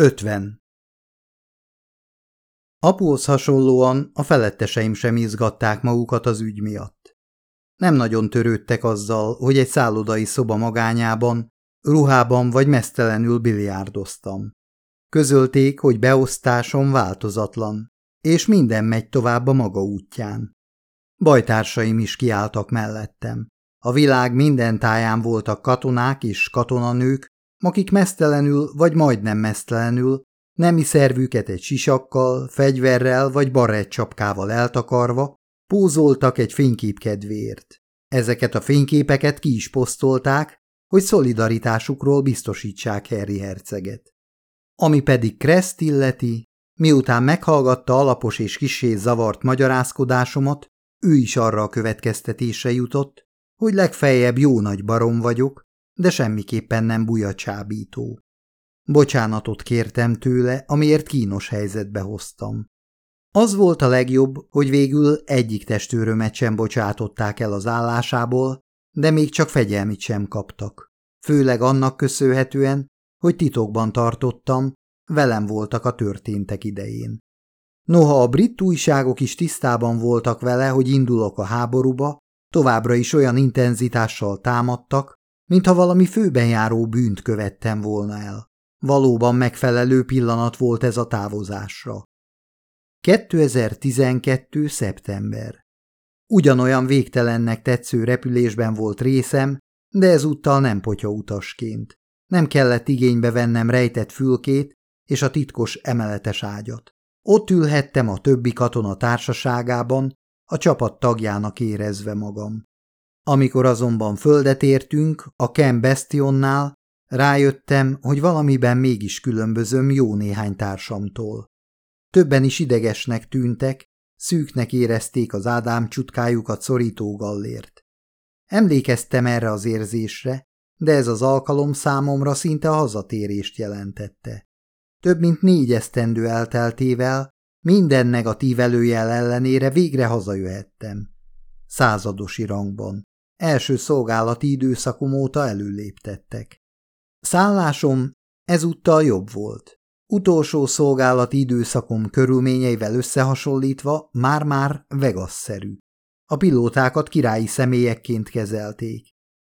50. Apuhoz hasonlóan a feletteseim sem izgatták magukat az ügy miatt. Nem nagyon törődtek azzal, hogy egy szállodai szoba magányában, ruhában vagy mesztelenül biliárdoztam. Közölték, hogy beosztásom változatlan, és minden megy tovább a maga útján. Bajtársaim is kiálltak mellettem. A világ minden táján voltak katonák és katonanők, akik mesztelenül vagy majdnem mesztelenül, nemi szervüket egy sisakkal, fegyverrel vagy barrett csapkával eltakarva, pózoltak egy fénykép kedvéért. Ezeket a fényképeket ki is posztolták, hogy szolidaritásukról biztosítsák Harry herceget. Ami pedig Kreszt illeti, miután meghallgatta alapos és kisé zavart magyarázkodásomat, ő is arra a következtetésre jutott, hogy legfeljebb jó nagy barom vagyok, de semmiképpen nem buja csábító. Bocsánatot kértem tőle, amiért kínos helyzetbe hoztam. Az volt a legjobb, hogy végül egyik testőrömet sem bocsátották el az állásából, de még csak fegyelmit sem kaptak. Főleg annak köszönhetően, hogy titokban tartottam, velem voltak a történtek idején. Noha a brit újságok is tisztában voltak vele, hogy indulok a háborúba, továbbra is olyan intenzitással támadtak, mintha valami főbenjáró bűnt követtem volna el. Valóban megfelelő pillanat volt ez a távozásra. 2012. szeptember Ugyanolyan végtelennek tetsző repülésben volt részem, de ezúttal nem potya utasként. Nem kellett igénybe vennem rejtett fülkét és a titkos emeletes ágyat. Ott ülhettem a többi katona társaságában, a csapat tagjának érezve magam. Amikor azonban földet értünk, a Ken Bastionnál, rájöttem, hogy valamiben mégis különbözöm jó néhány társamtól. Többen is idegesnek tűntek, szűknek érezték az Ádám csutkájukat szorító gallért. Emlékeztem erre az érzésre, de ez az alkalom számomra szinte hazatérést jelentette. Több mint négy esztendő elteltével, minden negatív előjel ellenére végre hazajöhettem. Századosi rangban. Első szolgálati időszakom óta előléptettek. Szállásom ezúttal jobb volt. Utolsó szolgálati időszakom körülményeivel összehasonlítva már-már Vegas-szerű. A pilótákat királyi személyekként kezelték.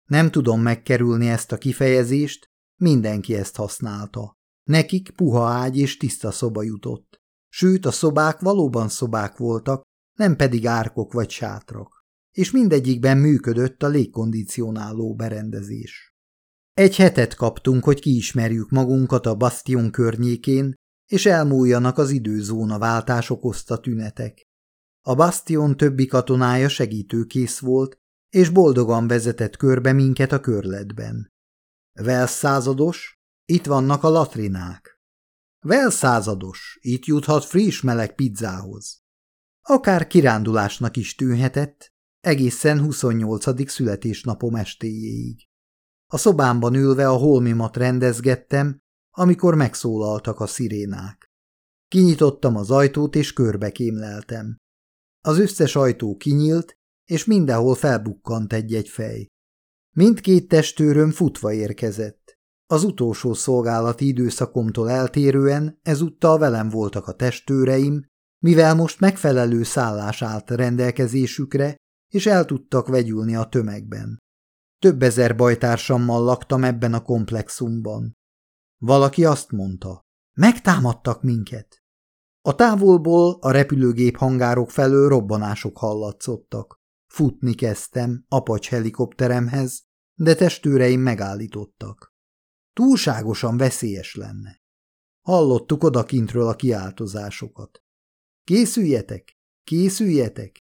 Nem tudom megkerülni ezt a kifejezést, mindenki ezt használta. Nekik puha ágy és tiszta szoba jutott. Sőt, a szobák valóban szobák voltak, nem pedig árkok vagy sátrak. És mindegyikben működött a légkondicionáló berendezés. Egy hetet kaptunk, hogy kiismerjük magunkat a bastion környékén, és elmúljanak az időzóna váltás okozta tünetek. A bastion többi katonája segítőkész volt, és boldogan vezetett körbe minket a körletben. Velsz százados, itt vannak a latrinák. Velsz százados, itt juthat friss meleg pizzához. Akár kirándulásnak is tűnhetett, egészen 28. születésnapom estéjéig. A szobámban ülve a holmimat rendezgettem, amikor megszólaltak a szirénák. Kinyitottam az ajtót, és körbe kémleltem. Az összes ajtó kinyílt, és mindenhol felbukkant egy-egy fej. Mindkét testőröm futva érkezett. Az utolsó szolgálati időszakomtól eltérően ezúttal velem voltak a testőreim, mivel most megfelelő szállás állt rendelkezésükre, és el tudtak vegyülni a tömegben. Több ezer bajtársammal laktam ebben a komplexumban. Valaki azt mondta, megtámadtak minket. A távolból a repülőgép hangárok felől robbanások hallatszottak. Futni kezdtem apacs helikopteremhez, de testőreim megállítottak. Túlságosan veszélyes lenne. Hallottuk odakintről a kiáltozásokat. Készüljetek, készüljetek,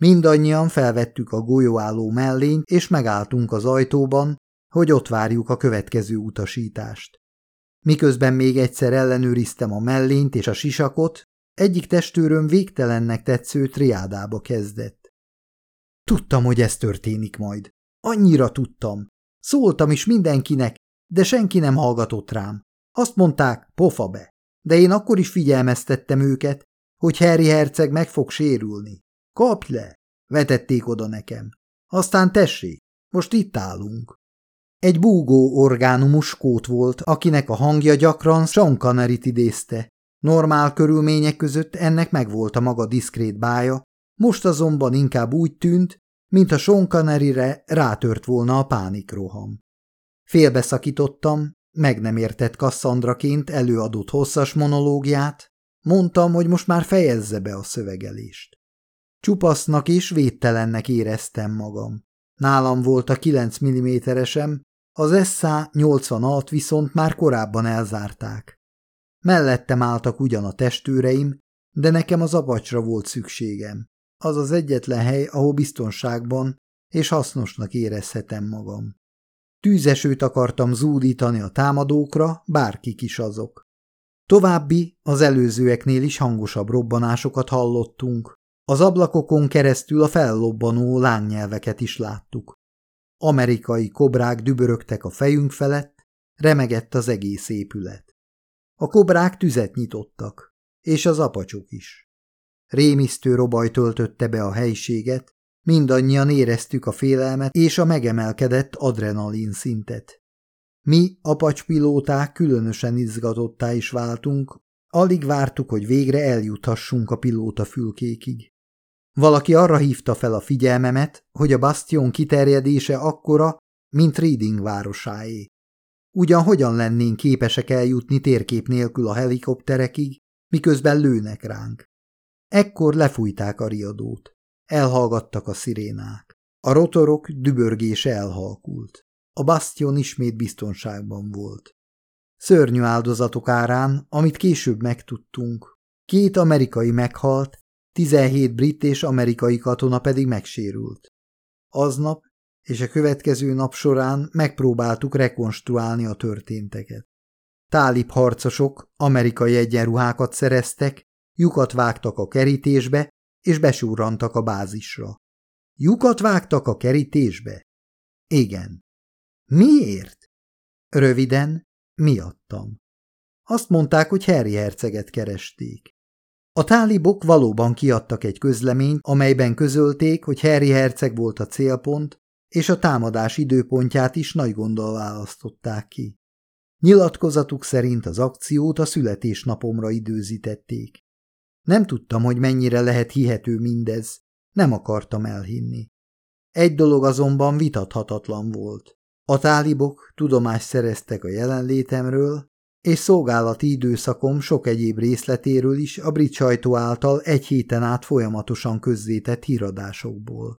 Mindannyian felvettük a golyóálló mellényt, és megálltunk az ajtóban, hogy ott várjuk a következő utasítást. Miközben még egyszer ellenőriztem a mellényt és a sisakot, egyik testőröm végtelennek tetsző triádába kezdett. Tudtam, hogy ez történik majd. Annyira tudtam. Szóltam is mindenkinek, de senki nem hallgatott rám. Azt mondták, pofa be. De én akkor is figyelmeztettem őket, hogy Harry herceg meg fog sérülni. Kapj le! Vetették oda nekem. Aztán tessék, most itt állunk. Egy búgó orgánumus skót volt, akinek a hangja gyakran Sean connery idézte. Normál körülmények között ennek megvolt a maga diszkrét bája, most azonban inkább úgy tűnt, mint a Sean Connery-re rátört volna a pánikroham. Félbeszakítottam, meg nem értett Kassandraként előadott hosszas monológiát, mondtam, hogy most már fejezze be a szövegelést. Csupasznak és védtelennek éreztem magam. Nálam volt a 9 mm-esem, az SA 86 viszont már korábban elzárták. Mellettem álltak ugyan a testőreim, de nekem az apacsra volt szükségem. Az az egyetlen hely, ahol biztonságban és hasznosnak érezhetem magam. Tűzesőt akartam zúdítani a támadókra, bárkik is azok. További, az előzőeknél is hangosabb robbanásokat hallottunk. Az ablakokon keresztül a fellobbanó lánynyelveket is láttuk. Amerikai kobrák dübörögtek a fejünk felett, remegett az egész épület. A kobrák tüzet nyitottak, és az apacsok is. Rémisztő robaj töltötte be a helységet, mindannyian éreztük a félelmet és a megemelkedett adrenalin szintet. Mi, apacspilóták különösen izgatottá is váltunk, alig vártuk, hogy végre eljuthassunk a pilóta fülkékig. Valaki arra hívta fel a figyelmemet, hogy a bastion kiterjedése akkora, mint Reading városáé. Ugyan hogyan lennénk képesek eljutni térkép nélkül a helikopterekig, miközben lőnek ránk. Ekkor lefújták a riadót. Elhallgattak a szirénák. A rotorok dübörgése elhalkult. A bastion ismét biztonságban volt. Szörnyű áldozatok árán, amit később megtudtunk, két amerikai meghalt, 17 brit és amerikai katona pedig megsérült. Aznap és a következő nap során megpróbáltuk rekonstruálni a történteket. Tálib harcosok amerikai egyenruhákat szereztek, lyukat vágtak a kerítésbe, és besúrantak a bázisra. Lyukat vágtak a kerítésbe? Igen. Miért? Röviden, miattam. Azt mondták, hogy Harry herceget keresték. A tálibok valóban kiadtak egy közleményt, amelyben közölték, hogy Harry herceg volt a célpont, és a támadás időpontját is nagy gondol választották ki. Nyilatkozatuk szerint az akciót a születésnapomra időzítették. Nem tudtam, hogy mennyire lehet hihető mindez, nem akartam elhinni. Egy dolog azonban vitathatatlan volt. A tálibok tudomást szereztek a jelenlétemről, és szolgálati időszakom sok egyéb részletéről is a brit sajtó által egy héten át folyamatosan közzétett híradásokból.